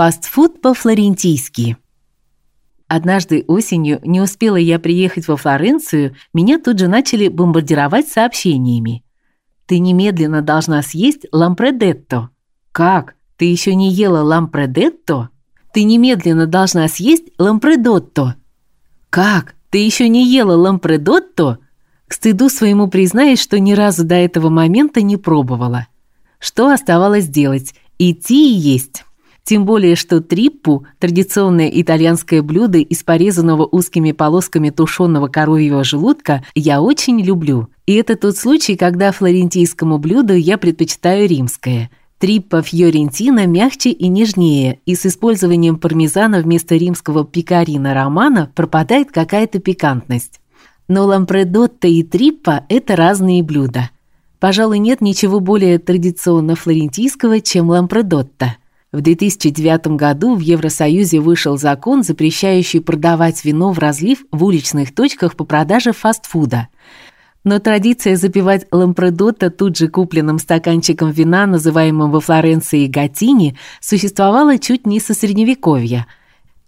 Фастфуд по-флорентийски. Однажды осенью не успела я приехать во Флоренцию, меня тут же начали бомбардировать сообщениями. Ты немедленно должна съесть лампредетто. Как? Ты еще не ела лампредетто? Ты немедленно должна съесть лампредотто. Как? Ты еще не ела лампредотто? К стыду своему признаюсь, что ни разу до этого момента не пробовала. Что оставалось делать? Идти и есть. Тем более, что триппу, традиционное итальянское блюдо из порезанного узкими полосками тушеного коровьего желудка, я очень люблю. И это тот случай, когда флорентийскому блюду я предпочитаю римское. Триппа фьорентина мягче и нежнее, и с использованием пармезана вместо римского пикарина романа пропадает какая-то пикантность. Но лампредотто и триппа это разные блюда. Пожалуй, нет ничего более традиционно флорентийского, чем лампредотто. В 2009 году в Евросоюзе вышел закон, запрещающий продавать вино в разлив в уличных точках по продаже фастфуда. Но традиция запивать лампредотто тут же купленным стаканчиком вина, называемым во Флоренции гатини, существовала чуть не со средневековья –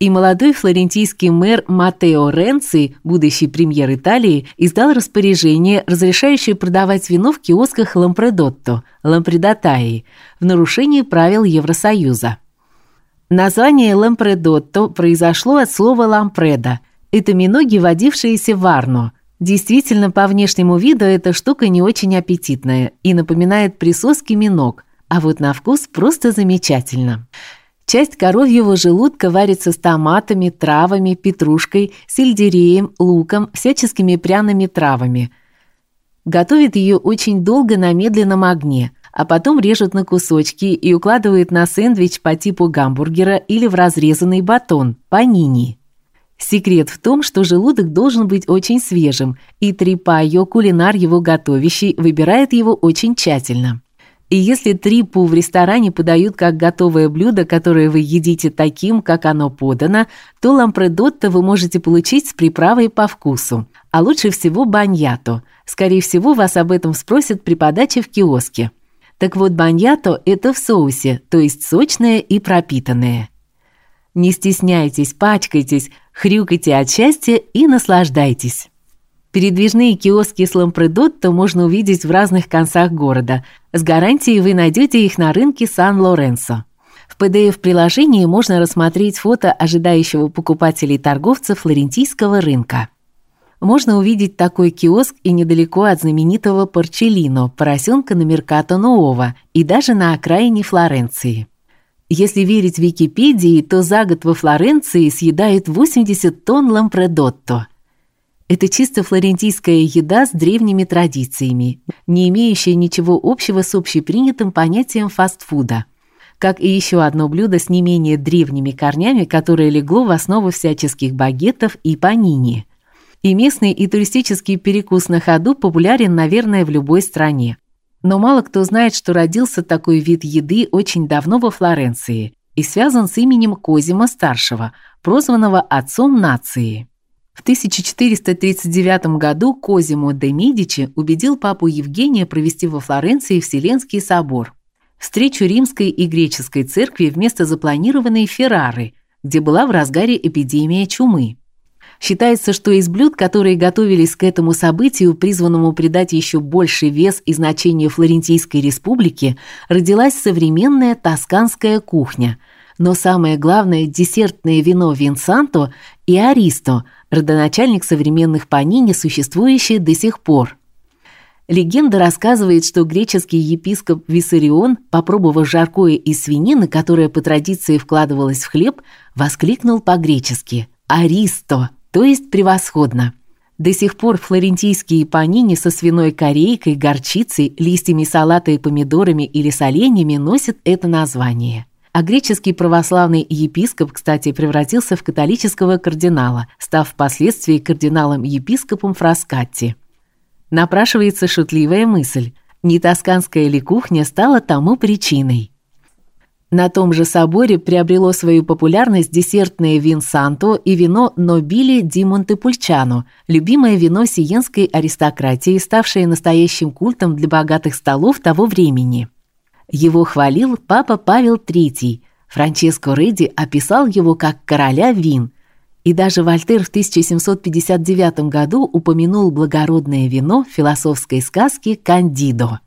и молодой флорентийский мэр Матео Ренци, будущий премьер Италии, издал распоряжение, разрешающее продавать вино в киосках Лампредотто, Лампредатаи, в нарушении правил Евросоюза. Название Лампредотто произошло от слова лампреда. Это миноги, водившиеся в Арно. Действительно, по внешнему виду эта штука не очень аппетитная и напоминает присоски миног, а вот на вкус просто замечательно. Часть коровьего желудка варится с томатами, травами, петрушкой, сельдереем, луком, всяческими пряными травами. Готовят ее очень долго на медленном огне, а потом режут на кусочки и укладывают на сэндвич по типу гамбургера или в разрезанный батон панини. Секрет в том, что желудок должен быть очень свежим, и Трипайо, кулинар его готовящий, выбирает его очень тщательно. И если трипу в ресторане подают как готовое блюдо, которое вы едите таким, как оно подано, то лампредотто вы можете получить с приправой по вкусу. А лучше всего баньято. Скорее всего, вас об этом спросят при подаче в киоске. Так вот, баньято это в соусе, то есть сочное и пропитанное. Не стесняйтесь, пачкайтесь, хрюкайте от счастья и наслаждайтесь. Передвижные киоски с лампредотто можно увидеть в разных концах города. С гарантией вы найдете их на рынке Сан-Лоренсо. В PDF-приложении можно рассмотреть фото ожидающего покупателей торговца флорентийского рынка. Можно увидеть такой киоск и недалеко от знаменитого Порчелино, поросенка на Меркато Нуово, и даже на окраине Флоренции. Если верить Википедии, то за год во Флоренции съедают 80 тонн лампредотто – это чисто флорентийская еда с древними традициями, не имеющая ничего общего с общепринятым понятием фастфуда. Как и еще одно блюдо с не менее древними корнями, которое легло в основу всяческих багетов и панини. И местный и туристический перекус на ходу популярен, наверное, в любой стране. Но мало кто знает, что родился такой вид еды очень давно во Флоренции и связан с именем Козимо старшего, прозванного отцом нации. В 1439 году Козимо де Медичи убедил папу Евгения провести во Флоренции Вселенский собор. Встречу римской и греческой церкви вместо запланированной Феррары, где была в разгаре эпидемия чумы. Считается, что из блюд, которые готовились к этому событию, призванному придать еще больший вес и значение Флорентийской республике, родилась современная тосканская кухня. Но самое главное десертное вино Винсанто и Аристо – родоначальник современных панини, существующий до сих пор. Легенда рассказывает, что греческий епископ Виссарион, попробовав жаркое из свинины, которое по традиции вкладывалось в хлеб, воскликнул по-гречески «Аристо», то есть «превосходно». До сих пор флорентийские панини со свиной корейкой, горчицей, листьями салата и помидорами или соленьями носят это название. А греческий православный епископ, кстати, превратился в католического кардинала, став впоследствии кардиналом-епископом Фраскатти. Напрашивается шутливая мысль: не тосканская ли кухня стала тому причиной? На том же соборе приобрело свою популярность десертное винсанто и вино Нобили ди Монтепульчано, любимое вино сиенской аристократии, ставшее настоящим культом для богатых столов того времени. Его хвалил папа Павел III Франческо Редди описал его как короля вин, и даже Вольтер в 1759 году упомянул благородное вино в философской сказке «Кандидо».